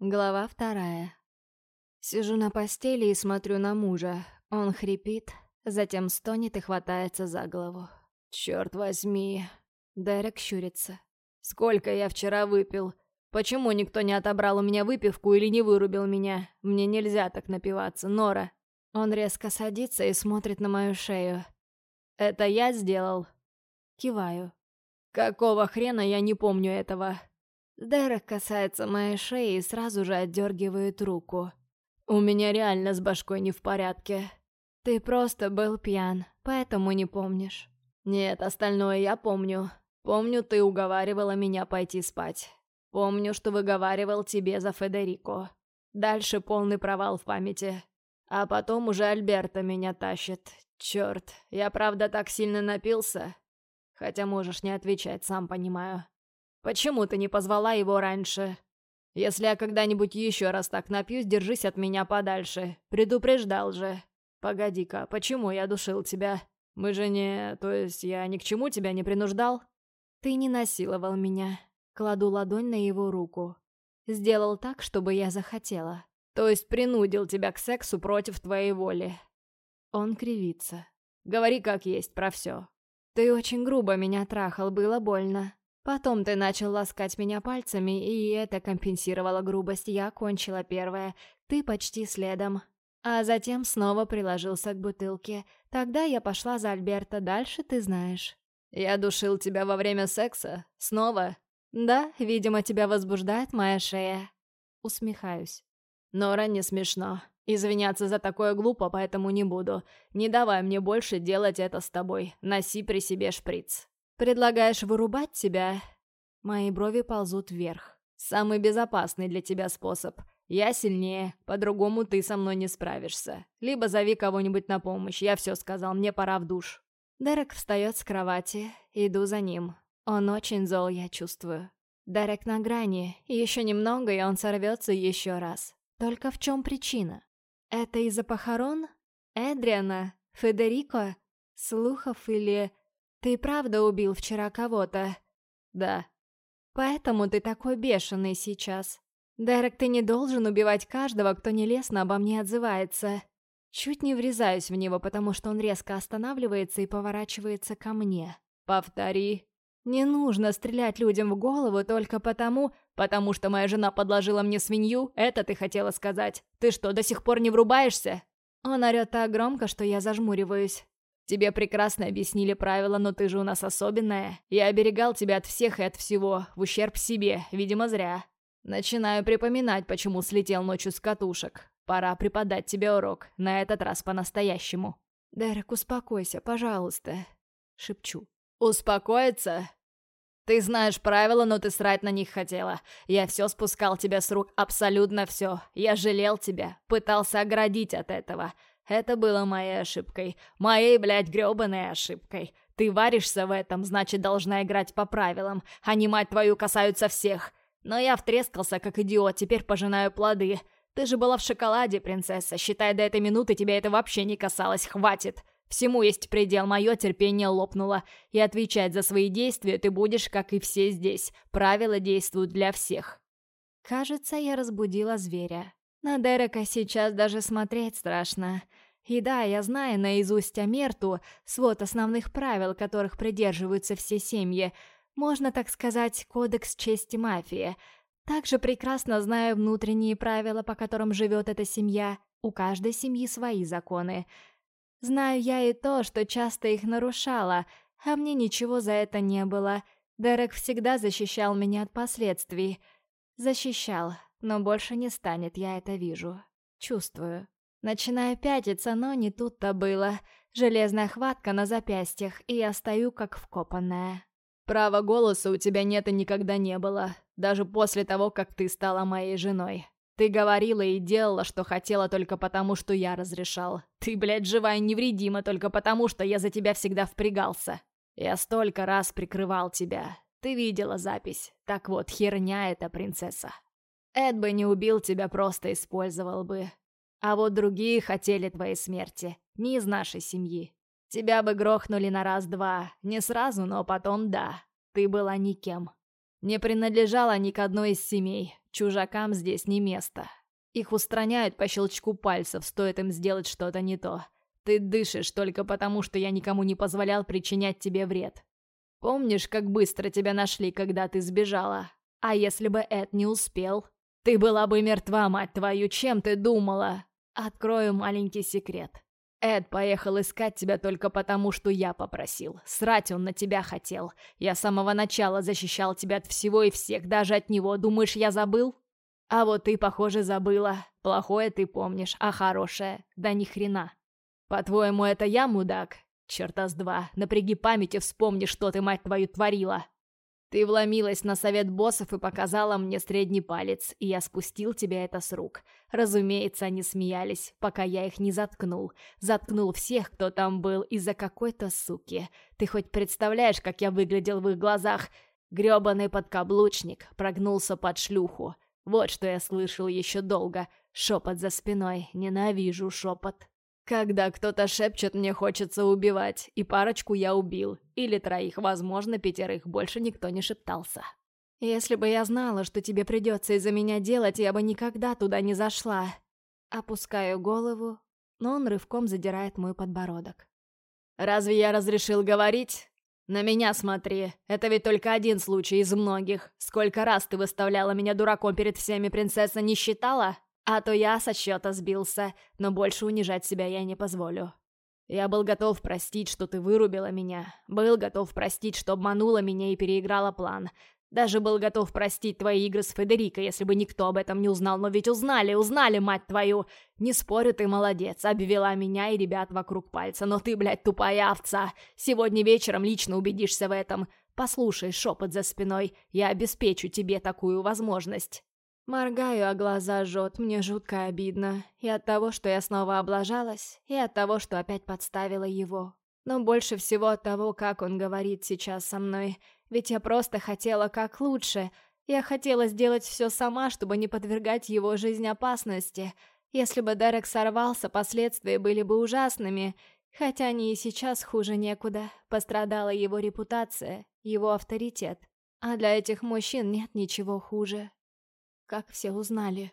Глава вторая. Сижу на постели и смотрю на мужа. Он хрипит, затем стонет и хватается за голову. «Черт возьми!» Дерек щурится. «Сколько я вчера выпил? Почему никто не отобрал у меня выпивку или не вырубил меня? Мне нельзя так напиваться, Нора!» Он резко садится и смотрит на мою шею. «Это я сделал?» Киваю. «Какого хрена я не помню этого?» Дерек касается моей шеи и сразу же отдергивает руку. «У меня реально с башкой не в порядке. Ты просто был пьян, поэтому не помнишь». «Нет, остальное я помню. Помню, ты уговаривала меня пойти спать. Помню, что выговаривал тебе за Федерико. Дальше полный провал в памяти. А потом уже Альберта меня тащит. Черт, я правда так сильно напился? Хотя можешь не отвечать, сам понимаю. Почему ты не позвала его раньше? Если я когда-нибудь еще раз так напьюсь, держись от меня подальше. Предупреждал же. Погоди-ка, почему я душил тебя? Мы же не... То есть я ни к чему тебя не принуждал? Ты не насиловал меня. Кладу ладонь на его руку. Сделал так, чтобы я захотела. То есть принудил тебя к сексу против твоей воли. Он кривится. Говори как есть про все. Ты очень грубо меня трахал, было больно. Потом ты начал ласкать меня пальцами, и это компенсировало грубость. Я кончила первое, ты почти следом. А затем снова приложился к бутылке. Тогда я пошла за Альберта, дальше ты знаешь. Я душил тебя во время секса? Снова? Да, видимо, тебя возбуждает моя шея. Усмехаюсь. Нора, не смешно. Извиняться за такое глупо, поэтому не буду. Не давай мне больше делать это с тобой. Носи при себе шприц. Предлагаешь вырубать тебя? Мои брови ползут вверх. Самый безопасный для тебя способ. Я сильнее, по-другому ты со мной не справишься. Либо зови кого-нибудь на помощь, я все сказал, мне пора в душ. Дерек встает с кровати, иду за ним. Он очень зол, я чувствую. Дерек на грани, еще немного, и он сорвется еще раз. Только в чем причина? Это из-за похорон? Эдриана? Федерико? Слухов или... «Ты правда убил вчера кого-то?» «Да». «Поэтому ты такой бешеный сейчас. Дерек, ты не должен убивать каждого, кто нелестно обо мне отзывается». Чуть не врезаюсь в него, потому что он резко останавливается и поворачивается ко мне. «Повтори». «Не нужно стрелять людям в голову только потому, потому что моя жена подложила мне свинью, это ты хотела сказать. Ты что, до сих пор не врубаешься?» Он орёт так громко, что я зажмуриваюсь. Тебе прекрасно объяснили правила, но ты же у нас особенная. Я оберегал тебя от всех и от всего, в ущерб себе, видимо, зря. Начинаю припоминать, почему слетел ночью с катушек. Пора преподать тебе урок, на этот раз по-настоящему. «Дерек, успокойся, пожалуйста», — шепчу. «Успокоиться?» «Ты знаешь правила, но ты срать на них хотела. Я все спускал тебя с рук, абсолютно все. Я жалел тебя, пытался оградить от этого. Это было моей ошибкой. Моей, блядь, грёбаной ошибкой. Ты варишься в этом, значит, должна играть по правилам. Они, мать твою, касаются всех. Но я втрескался, как идиот, теперь пожинаю плоды. Ты же была в шоколаде, принцесса. Считай, до этой минуты тебя это вообще не касалось. Хватит. Всему есть предел, мое терпение лопнуло. И отвечать за свои действия ты будешь, как и все здесь. Правила действуют для всех. Кажется, я разбудила зверя. На Дерека сейчас даже смотреть страшно. И да, я знаю наизусть Амерту, свод основных правил, которых придерживаются все семьи. Можно так сказать, кодекс чести мафии. Также прекрасно знаю внутренние правила, по которым живет эта семья. У каждой семьи свои законы. Знаю я и то, что часто их нарушала, а мне ничего за это не было. Дерек всегда защищал меня от последствий. Защищал, но больше не станет, я это вижу. Чувствую. Начинаю пятиться, но не тут-то было. Железная хватка на запястьях, и я стою как вкопанная. Права голоса у тебя нет и никогда не было. Даже после того, как ты стала моей женой. Ты говорила и делала, что хотела только потому, что я разрешал. Ты, блядь, живая невредима только потому, что я за тебя всегда впрягался. Я столько раз прикрывал тебя. Ты видела запись. Так вот, херня эта, принцесса. Эд бы не убил тебя, просто использовал бы. А вот другие хотели твоей смерти, не из нашей семьи. Тебя бы грохнули на раз-два, не сразу, но потом да. Ты была никем. Не принадлежала ни к одной из семей, Чужакам здесь не место. Их устраняют по щелчку пальцев, стоит им сделать что-то не то. Ты дышишь только потому, что я никому не позволял причинять тебе вред. Помнишь, как быстро тебя нашли, когда ты сбежала? А если бы Эд не успел? Ты была бы мертва, мать твою, чем ты думала? Открою маленький секрет. Эд поехал искать тебя только потому, что я попросил. Срать он на тебя хотел. Я с самого начала защищал тебя от всего и всех, даже от него. Думаешь, я забыл? А вот ты, похоже, забыла. Плохое ты помнишь, а хорошее — да ни хрена. По-твоему, это я мудак? Черта с два. Напряги память и вспомни, что ты, мать твою, творила. Ты вломилась на совет боссов и показала мне средний палец, и я спустил тебе это с рук. Разумеется, они смеялись, пока я их не заткнул. Заткнул всех, кто там был, из-за какой-то суки. Ты хоть представляешь, как я выглядел в их глазах? Грёбаный подкаблучник прогнулся под шлюху. Вот что я слышал еще долго. Шепот за спиной. Ненавижу шепот. Когда кто-то шепчет, мне хочется убивать, и парочку я убил. Или троих, возможно, пятерых, больше никто не шептался. Если бы я знала, что тебе придется из-за меня делать, я бы никогда туда не зашла. Опускаю голову, но он рывком задирает мой подбородок. «Разве я разрешил говорить? На меня смотри, это ведь только один случай из многих. Сколько раз ты выставляла меня дураком перед всеми, принцесса, не считала?» А то я со счета сбился, но больше унижать себя я не позволю. Я был готов простить, что ты вырубила меня. Был готов простить, что обманула меня и переиграла план. Даже был готов простить твои игры с Федерико, если бы никто об этом не узнал. Но ведь узнали, узнали, мать твою! Не спорю, ты молодец, обвела меня и ребят вокруг пальца. Но ты, блядь, тупая овца. Сегодня вечером лично убедишься в этом. Послушай шепот за спиной, я обеспечу тебе такую возможность. Моргаю, а глаза жжет, мне жутко обидно. И от того, что я снова облажалась, и от того, что опять подставила его. Но больше всего от того, как он говорит сейчас со мной. Ведь я просто хотела как лучше. Я хотела сделать все сама, чтобы не подвергать его жизнь опасности. Если бы Дерек сорвался, последствия были бы ужасными. Хотя они и сейчас хуже некуда. Пострадала его репутация, его авторитет. А для этих мужчин нет ничего хуже. Как все узнали?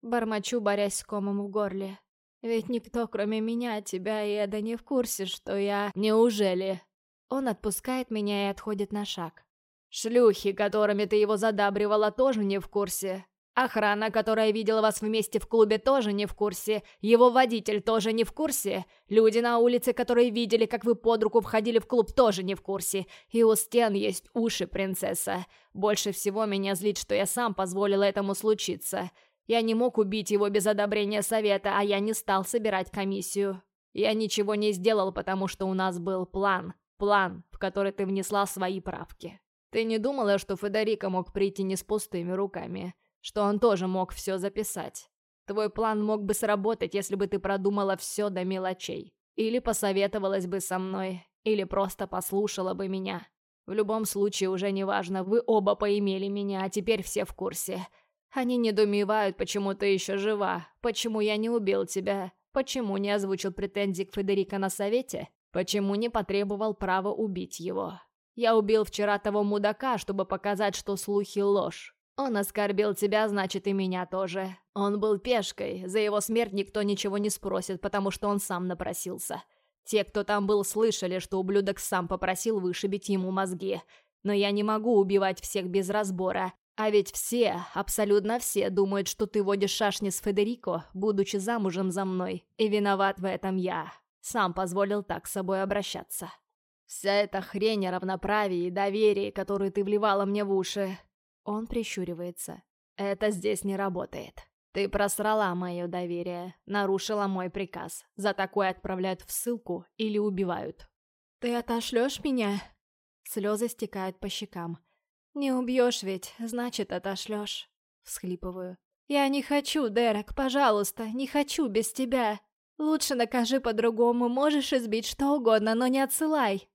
Бормочу, борясь с комом в горле. Ведь никто, кроме меня, тебя и Эда не в курсе, что я... Неужели? Он отпускает меня и отходит на шаг. Шлюхи, которыми ты его задабривала, тоже не в курсе. Охрана, которая видела вас вместе в клубе, тоже не в курсе. Его водитель тоже не в курсе. Люди на улице, которые видели, как вы под руку входили в клуб, тоже не в курсе. И у стен есть уши, принцесса. Больше всего меня злит, что я сам позволил этому случиться. Я не мог убить его без одобрения совета, а я не стал собирать комиссию. Я ничего не сделал, потому что у нас был план. План, в который ты внесла свои правки. Ты не думала, что Федерико мог прийти не с пустыми руками? Что он тоже мог все записать. Твой план мог бы сработать, если бы ты продумала все до мелочей. Или посоветовалась бы со мной, или просто послушала бы меня. В любом случае уже не важно, вы оба поимели меня, а теперь все в курсе. Они недоумевают, почему ты еще жива, почему я не убил тебя, почему не озвучил претензий к Федерико на совете, почему не потребовал права убить его. Я убил вчера того мудака, чтобы показать, что слухи ложь. Он оскорбил тебя, значит, и меня тоже. Он был пешкой, за его смерть никто ничего не спросит, потому что он сам напросился. Те, кто там был, слышали, что ублюдок сам попросил вышибить ему мозги. Но я не могу убивать всех без разбора. А ведь все, абсолютно все, думают, что ты водишь шашни с Федерико, будучи замужем за мной. И виноват в этом я. Сам позволил так с собой обращаться. Вся эта хрень о равноправии и доверии, которую ты вливала мне в уши, он прищуривается. «Это здесь не работает. Ты просрала мое доверие, нарушила мой приказ. За такое отправляют в ссылку или убивают». «Ты отошлешь меня?» Слезы стекают по щекам. «Не убьешь ведь, значит, отошлешь». Всхлипываю. «Я не хочу, Дерек, пожалуйста, не хочу без тебя. Лучше накажи по-другому, можешь избить что угодно, но не отсылай».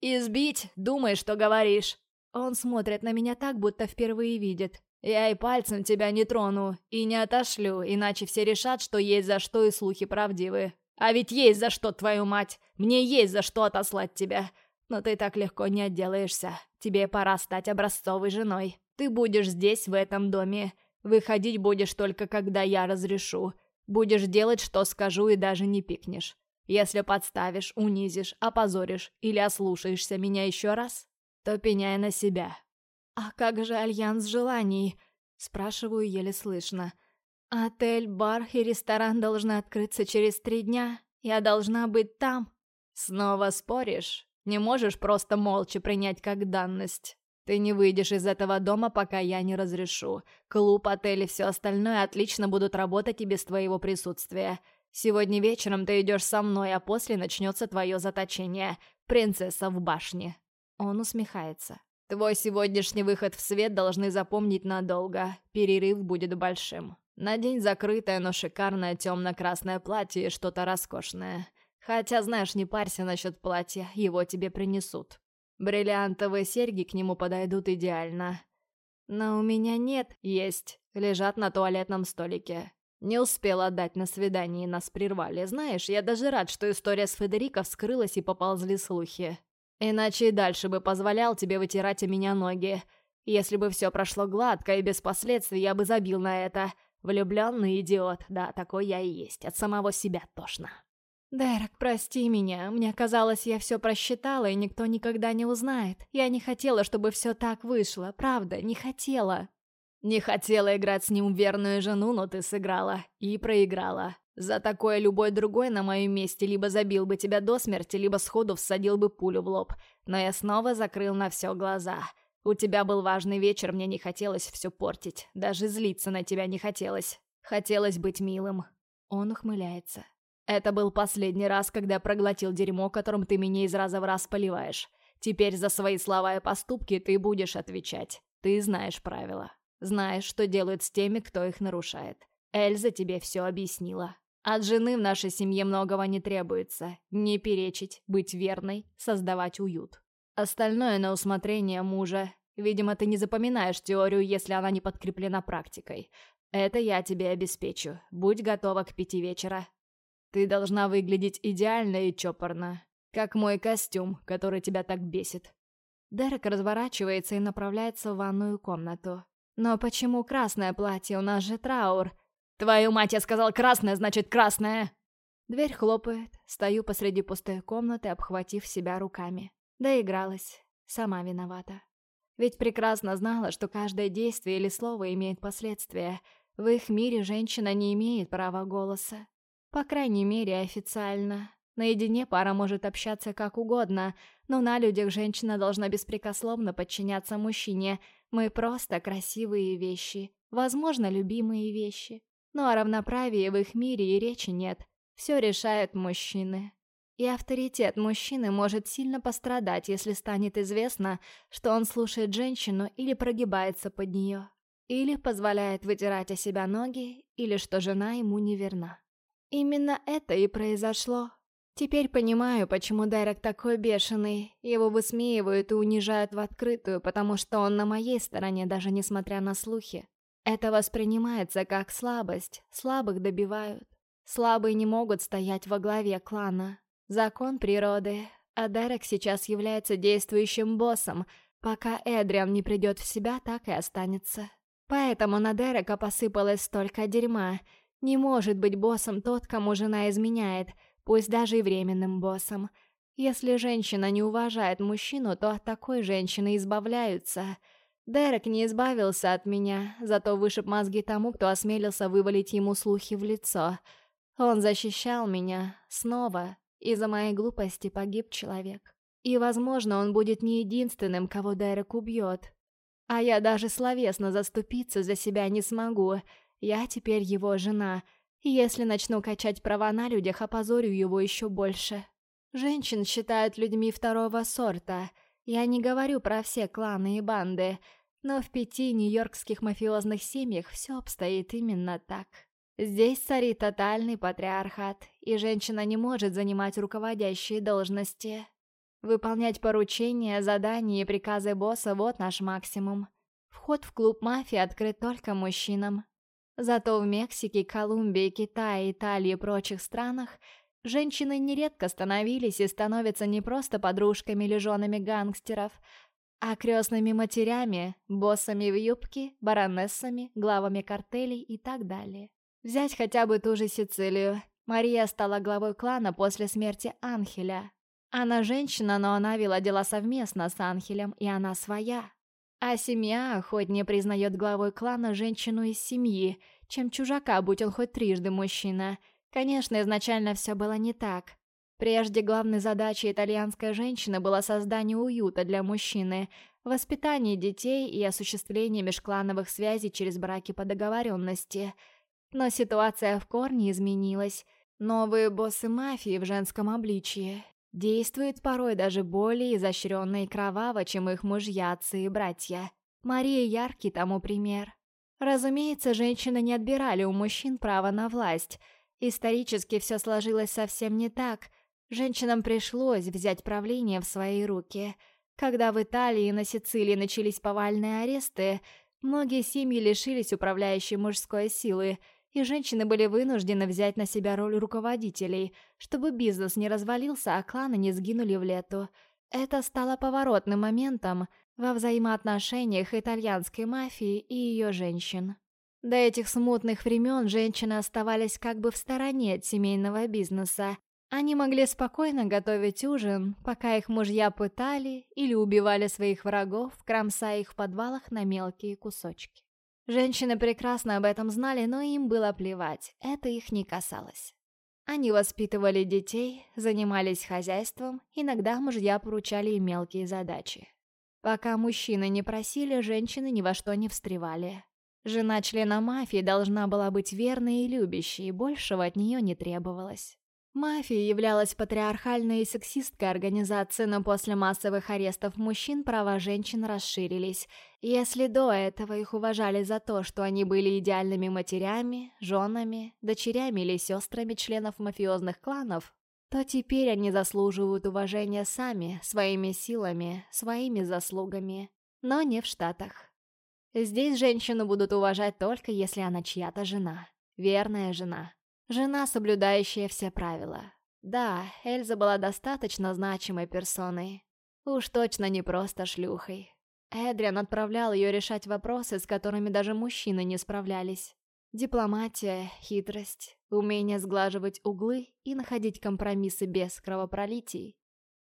«Избить? Думай, что говоришь. Он смотрит на меня так, будто впервые видит. Я и пальцем тебя не трону, и не отошлю, иначе все решат, что есть за что и слухи правдивы. А ведь есть за что, твою мать! Мне есть за что отослать тебя. Но ты так легко не отделаешься. Тебе пора стать образцовой женой. Ты будешь здесь, в этом доме. Выходить будешь только когда я разрешу. Будешь делать, что скажу, и даже не пикнешь. Если подставишь, унизишь, опозоришь или ослушаешься меня еще раз, то пеняй на себя. «А как же альянс желаний?» Спрашиваю еле слышно. «Отель, бар и ресторан должны открыться через три дня. Я должна быть там». «Снова споришь? Не можешь просто молча принять как данность?» Ты не выйдешь из этого дома, пока я не разрешу. Клуб, отель и все остальное отлично будут работать и без твоего присутствия. Сегодня вечером ты идешь со мной, а после начнется твое заточение. Принцесса в башне». Он усмехается. «Твой сегодняшний выход в свет должны запомнить надолго. Перерыв будет большим. Надень закрытое, но шикарное темно-красное платье и что-то роскошное. Хотя, знаешь, не парься насчет платья, его тебе принесут. Бриллиантовые серьги к нему подойдут идеально. Но у меня нет. Есть. Лежат на туалетном столике. Не успел отдать на свидании, нас прервали. Знаешь, я даже рад, что история с Федерико вскрылась и поползли слухи. Иначе и дальше бы позволял тебе вытирать у меня ноги. Если бы все прошло гладко и без последствий, я бы забил на это. Влюбленный идиот. Да, такой я и есть. От самого себя тошно. «Дерек, прости меня. Мне казалось, я все просчитала, и никто никогда не узнает. Я не хотела, чтобы все так вышло. Правда, не хотела». «Не хотела играть с ним верную жену, но ты сыграла. И проиграла. За такое любой другой на моем месте либо забил бы тебя до смерти, либо сходу всадил бы пулю в лоб. Но я снова закрыл на все глаза. У тебя был важный вечер, мне не хотелось все портить. Даже злиться на тебя не хотелось. Хотелось быть милым». Он ухмыляется. Это был последний раз, когда проглотил дерьмо, которым ты меня из раза в раз поливаешь. Теперь за свои слова и поступки ты будешь отвечать. Ты знаешь правила. Знаешь, что делают с теми, кто их нарушает. Эльза тебе все объяснила. От жены в нашей семье многого не требуется. Не перечить, быть верной, создавать уют. Остальное на усмотрение мужа. Видимо, ты не запоминаешь теорию, если она не подкреплена практикой. Это я тебе обеспечу. Будь готова к пяти вечера. Ты должна выглядеть идеально и чопорно, как мой костюм, который тебя так бесит. Дерек разворачивается и направляется в ванную комнату. Но почему красное платье? У нас же траур. Твою мать, я сказал красное, значит красное! Дверь хлопает. Стою посреди пустой комнаты, обхватив себя руками. Доигралась. Сама виновата. Ведь прекрасно знала, что каждое действие или слово имеет последствия. В их мире женщина не имеет права голоса. По крайней мере, официально. Наедине пара может общаться как угодно, но на людях женщина должна беспрекословно подчиняться мужчине. Мы просто красивые вещи, возможно, любимые вещи. Но о равноправии в их мире и речи нет. Все решают мужчины. И авторитет мужчины может сильно пострадать, если станет известно, что он слушает женщину или прогибается под нее. Или позволяет вытирать о себя ноги, или что жена ему не верна. Именно это и произошло. Теперь понимаю, почему Дерек такой бешеный. Его высмеивают и унижают в открытую, потому что он на моей стороне, даже несмотря на слухи. Это воспринимается как слабость, слабых добивают. Слабые не могут стоять во главе клана. Закон природы. А Дерек сейчас является действующим боссом. Пока Эдриан не придет в себя, так и останется. Поэтому на Дерека посыпалось столько дерьма — не может быть боссом тот, кому жена изменяет, пусть даже и временным боссом. Если женщина не уважает мужчину, то от такой женщины избавляются. Дерек не избавился от меня, зато вышиб мозги тому, кто осмелился вывалить ему слухи в лицо. Он защищал меня. Снова. Из-за моей глупости погиб человек. И, возможно, он будет не единственным, кого Дерек убьет. А я даже словесно заступиться за себя не смогу, я теперь его жена, и если начну качать права на людях, опозорю его еще больше. Женщин считают людьми второго сорта. Я не говорю про все кланы и банды, но в пяти нью-йоркских мафиозных семьях все обстоит именно так. Здесь царит тотальный патриархат, и женщина не может занимать руководящие должности. Выполнять поручения, задания и приказы босса – вот наш максимум. Вход в клуб мафии открыт только мужчинам. Зато в Мексике, Колумбии, Китае, Италии и прочих странах женщины нередко становились и становятся не просто подружками или женами гангстеров, а крестными матерями, боссами в юбке, баронессами, главами картелей и так далее. Взять хотя бы ту же Сицилию. Мария стала главой клана после смерти Анхеля. Она женщина, но она вела дела совместно с Анхелем, и она своя. А семья охотнее признает главой клана женщину из семьи, чем чужака, будь он хоть трижды мужчина. Конечно, изначально все было не так. Прежде главной задачей итальянской женщины было создание уюта для мужчины, воспитание детей и осуществление межклановых связей через браки по договоренности. Но ситуация в корне изменилась. Новые боссы мафии в женском обличье действуют порой даже более изощренно и кроваво, чем их мужья, отцы и братья. Мария яркий тому пример. Разумеется, женщины не отбирали у мужчин право на власть. Исторически все сложилось совсем не так. Женщинам пришлось взять правление в свои руки. Когда в Италии и на Сицилии начались повальные аресты, многие семьи лишились управляющей мужской силы – и женщины были вынуждены взять на себя роль руководителей, чтобы бизнес не развалился, а кланы не сгинули в лету. Это стало поворотным моментом во взаимоотношениях итальянской мафии и ее женщин. До этих смутных времен женщины оставались как бы в стороне от семейного бизнеса. Они могли спокойно готовить ужин, пока их мужья пытали или убивали своих врагов, кромсая их в подвалах на мелкие кусочки. Женщины прекрасно об этом знали, но им было плевать, это их не касалось. Они воспитывали детей, занимались хозяйством, иногда мужья поручали им мелкие задачи. Пока мужчины не просили, женщины ни во что не встревали. Жена члена мафии должна была быть верной и любящей, большего от нее не требовалось. Мафия являлась патриархальной и сексистской организацией, но после массовых арестов мужчин права женщин расширились. Если до этого их уважали за то, что они были идеальными матерями, женами, дочерями или сестрами членов мафиозных кланов, то теперь они заслуживают уважения сами, своими силами, своими заслугами, но не в Штатах. Здесь женщину будут уважать только если она чья-то жена, верная жена. Жена, соблюдающая все правила. Да, Эльза была достаточно значимой персоной. Уж точно не просто шлюхой. Эдриан отправлял ее решать вопросы, с которыми даже мужчины не справлялись. Дипломатия, хитрость, умение сглаживать углы и находить компромиссы без кровопролитий.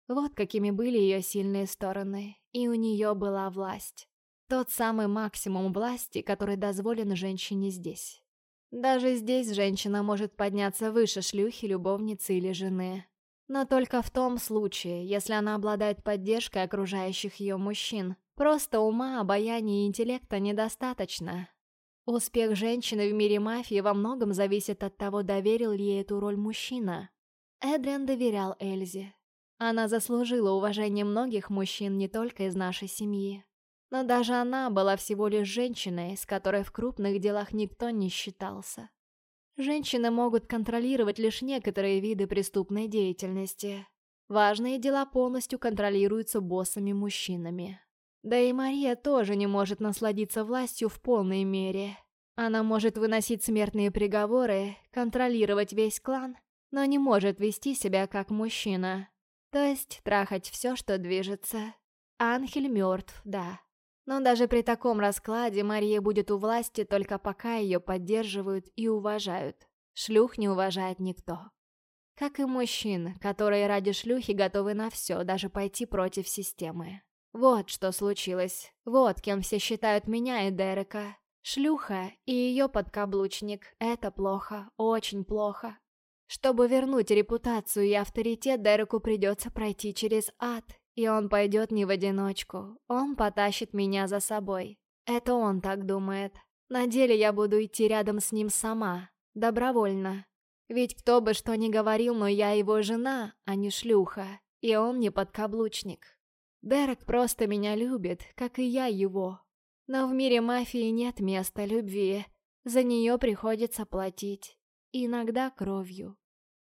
Вот какими были ее сильные стороны, и у нее была власть. Тот самый максимум власти, который дозволен женщине здесь. Даже здесь женщина может подняться выше шлюхи, любовницы или жены. Но только в том случае, если она обладает поддержкой окружающих ее мужчин. Просто ума, обаяния и интеллекта недостаточно. Успех женщины в мире мафии во многом зависит от того, доверил ли ей эту роль мужчина. Эдриан доверял Эльзе. Она заслужила уважение многих мужчин не только из нашей семьи. Но даже она была всего лишь женщиной, с которой в крупных делах никто не считался. Женщины могут контролировать лишь некоторые виды преступной деятельности. Важные дела полностью контролируются боссами-мужчинами. Да и Мария тоже не может насладиться властью в полной мере. Она может выносить смертные приговоры, контролировать весь клан, но не может вести себя как мужчина. То есть трахать все, что движется. Анхель мертв, да. Но даже при таком раскладе Мария будет у власти только пока ее поддерживают и уважают. Шлюх не уважает никто. Как и мужчин, которые ради шлюхи готовы на все, даже пойти против системы. Вот что случилось. Вот кем все считают меня и Дерека. Шлюха и ее подкаблучник. Это плохо, очень плохо. Чтобы вернуть репутацию и авторитет, Дереку придется пройти через ад, и он пойдет не в одиночку. Он потащит меня за собой. Это он так думает. На деле я буду идти рядом с ним сама. Добровольно. Ведь кто бы что ни говорил, но я его жена, а не шлюха. И он не подкаблучник. Дерек просто меня любит, как и я его. Но в мире мафии нет места любви. За нее приходится платить. Иногда кровью.